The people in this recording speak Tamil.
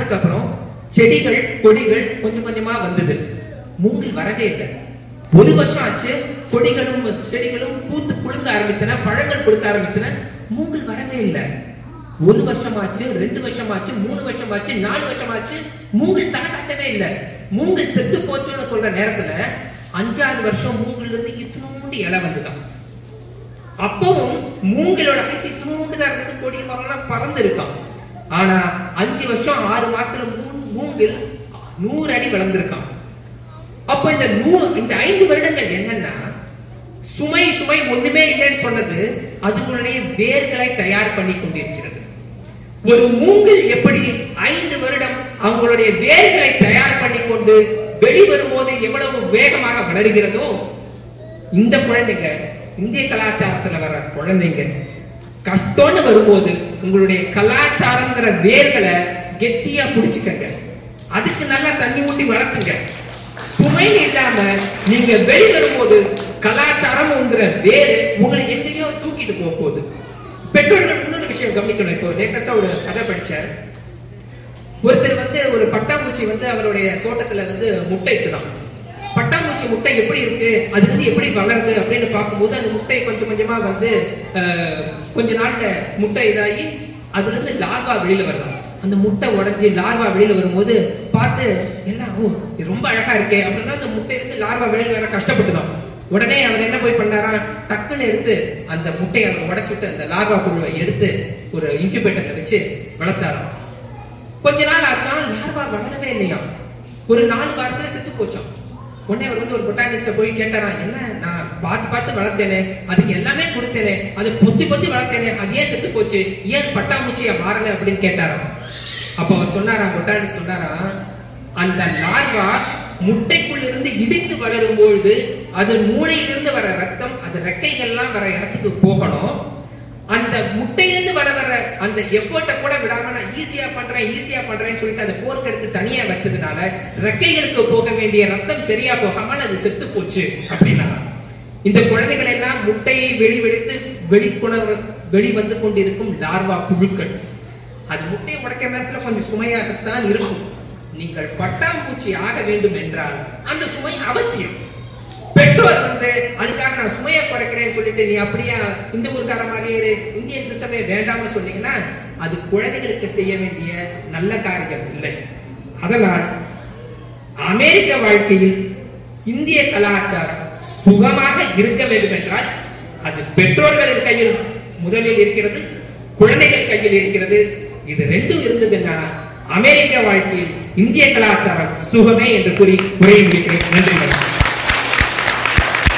மாசத்துக்கு அப்புறம் செடிகள் கொடிகள் கொஞ்சம் கொஞ்சமா வந்தது. மூங்கில் வரவே இல்லை. ஒரு வருஷம் ஆச்சு கொடிகளும் செடிகளும் பூத்து குழுங்க ஆரம்பித்தன பழங்கள் கொடுக்க ஆரம்பித்தன. மூங்கில் வரவே இல்லை. ஒரு வருஷம் ஆச்சு ரெண்டு வருஷம் ஆச்சு மூணு வருஷம் ஆச்சு நாலு வருஷம் ஆச்சு மூங்கில் தலை காட்டவே இல்லை. மூங்கில் செத்து போச்சுன்னு சொல்ற நேரத்துல அஞ்சாவது வருஷம் மூங்கில் இருந்து இத்தினோண்டு இலை வந்துதான் அப்பவும் மூங்கிலோட ஹைட் இத்தினோண்டு தான் இருந்தது கொடி மரம்லாம் பறந்து இருக்கான் ஆனா அஞ்சு வருஷம் ஆறு மாசத்துல மூங்கில் நூறு அடி வளர்ந்திருக்கான். அப்ப இந்த நூ இந்த ஐந்து வருடங்கள் என்னன்னா சுமை சுமை ஒண்ணுமே இல்லைன்னு சொன்னது அதுங்களுடைய வேர்களை தயார் பண்ணி கொண்டிருக்கிறது. ஒரு மூங்கில் எப்படி ஐந்து வருடம் அவங்களுடைய வேர்களை தயார் பண்ணி கொண்டு வெளிவரும்போது எவ்வளவு வேகமாக வளர்கிறதோ இந்த குழந்தைங்க இந்திய கலாச்சாரத்துல வர குழந்தைங்க கஷ்டம்னு வரும்போது உங்களுடைய கலாச்சாரங்கிற வேர்களை கெட்டியா புடிச்சுக்கங்க. அதுக்கு நல்லா தண்ணி ஊட்டி வளர்த்துங்க. சுமை இல்லாம நீங்க வெளி வரும்போது கலாச்சாரம்ங்கிற வேறு உங்களை எங்கேயோ தூக்கிட்டு போக போகுது. பெற்றோர்கள் இன்னொரு விஷயம் கவனிக்கணும். இப்போ லேட்டஸ்டா ஒரு கதை படிச்சேன் ஒருத்தர் வந்து ஒரு பட்டாம்பூச்சி வந்து அவருடைய தோட்டத்துல வந்து முட்டை இட்டுதான். பட்டாம்பூச்சி முட்டை எப்படி இருக்கு? அது வந்து எப்படி வளருது அப்படின்னு பார்க்கும்போது அந்த முட்டை கொஞ்சம் கொஞ்சமா வந்து கொஞ்ச நாள்ல முட்டை இதாகி அதுல இருந்து லார்வா வெளியில வரலாம் அந்த முட்டை உடைஞ்சு லார்வா வெளியில வரும்போது பார்த்து எல்லாம் ஓ ரொம்ப அழகா இருக்கே. அப்படின்னா அந்த முட்டையிலிருந்து லார்வா வெளியில வர கஷ்டப்பட்டுதான். உடனே அவர் என்ன போய் பண்ணாரா டக்குன்னு எடுத்து அந்த முட்டையை அவர் உடச்சுட்டு அந்த லார்வா புழுவை எடுத்து ஒரு இன்குபேட்டர்ல வச்சு வளர்த்தாராம். கொஞ்ச நாள் ஆச்சான் லார்வா வளரவே இல்லையா ஒரு நாலு வாரத்துல செத்து போச்சான் உடனே அவர் வந்து ஒரு பொட்டானிஸ்ட போய் கேட்டாராம் என்ன நான் பார்த்து பார்த்து வளர்த்தேனே அதுக்கு எல்லாமே கொடுத்தேனே அது பொத்தி பொத்தி வளர்த்தேனே அது ஏன் செத்து போச்சு ஏன் பட்டாமூச்சியா மாறல அப்படின்னு கேட்டாராம் அப்ப அவர் சொன்னாராம் பொட்டானிஸ்ட் சொன்னாராம் அந்த லார்வா முட்டைக்குள் இருந்து இடித்து வளரும் பொழுது அது மூளையிலிருந்து வர ரத்தம் அது ரெக்கைகள்லாம் வர இடத்துக்கு போகணும். அந்த முட்டையிலிருந்து வர வர அந்த எஃபர்ட்டை கூட விடாம நான் ஈஸியா பண்றேன் ஈஸியா பண்றேன்னு சொல்லிட்டு அந்த ஃபோர்க் எடுத்து தனியா வச்சதுனால ரெக்கைகளுக்கு போக வேண்டிய ரத்தம் சரியா போகாமல் அது செத்து போச்சு அப்படின்னா இந்த குழந்தைகள் எல்லாம் முட்டையை வெளிவெடுத்து வெளி வெளிவந்து கொண்டிருக்கும் லார்வா புழுக்கள். அது முட்டையை உடைக்கிற நேரத்துல கொஞ்சம் சுமையாகத்தான் இருக்கும். நீங்கள் பட்டாம்பூச்சி ஆக வேண்டும் என்றால் அந்த சுமை அவசியம். பெற்றோர் வந்து அதுக்காக நான் சொல்லிட்டு நீ அப்படியே இந்த ஊருக்கார மாதிரியே இந்தியன் சிஸ்டமே வேண்டாம்னு சொன்னீங்கன்னா அது குழந்தைகளுக்கு செய்ய வேண்டிய நல்ல காரியம் இல்லை. அதனால் அமெரிக்க வாழ்க்கையில் இந்திய கலாச்சாரம் சுகமாக இருக்க வேண்டும் என்றால் அது பெற்றோர்களின் கையில் முதலில் இருக்கிறது குழந்தைகள் கையில் இருக்கிறது. இது ரெண்டும் இருந்ததுன்னா அமெரிக்க வாழ்க்கையில் இந்திய கலாச்சாரம் சுகமே என்று கூறி உரையை முடிக்கிறேன். நன்றி. வணக்கம்.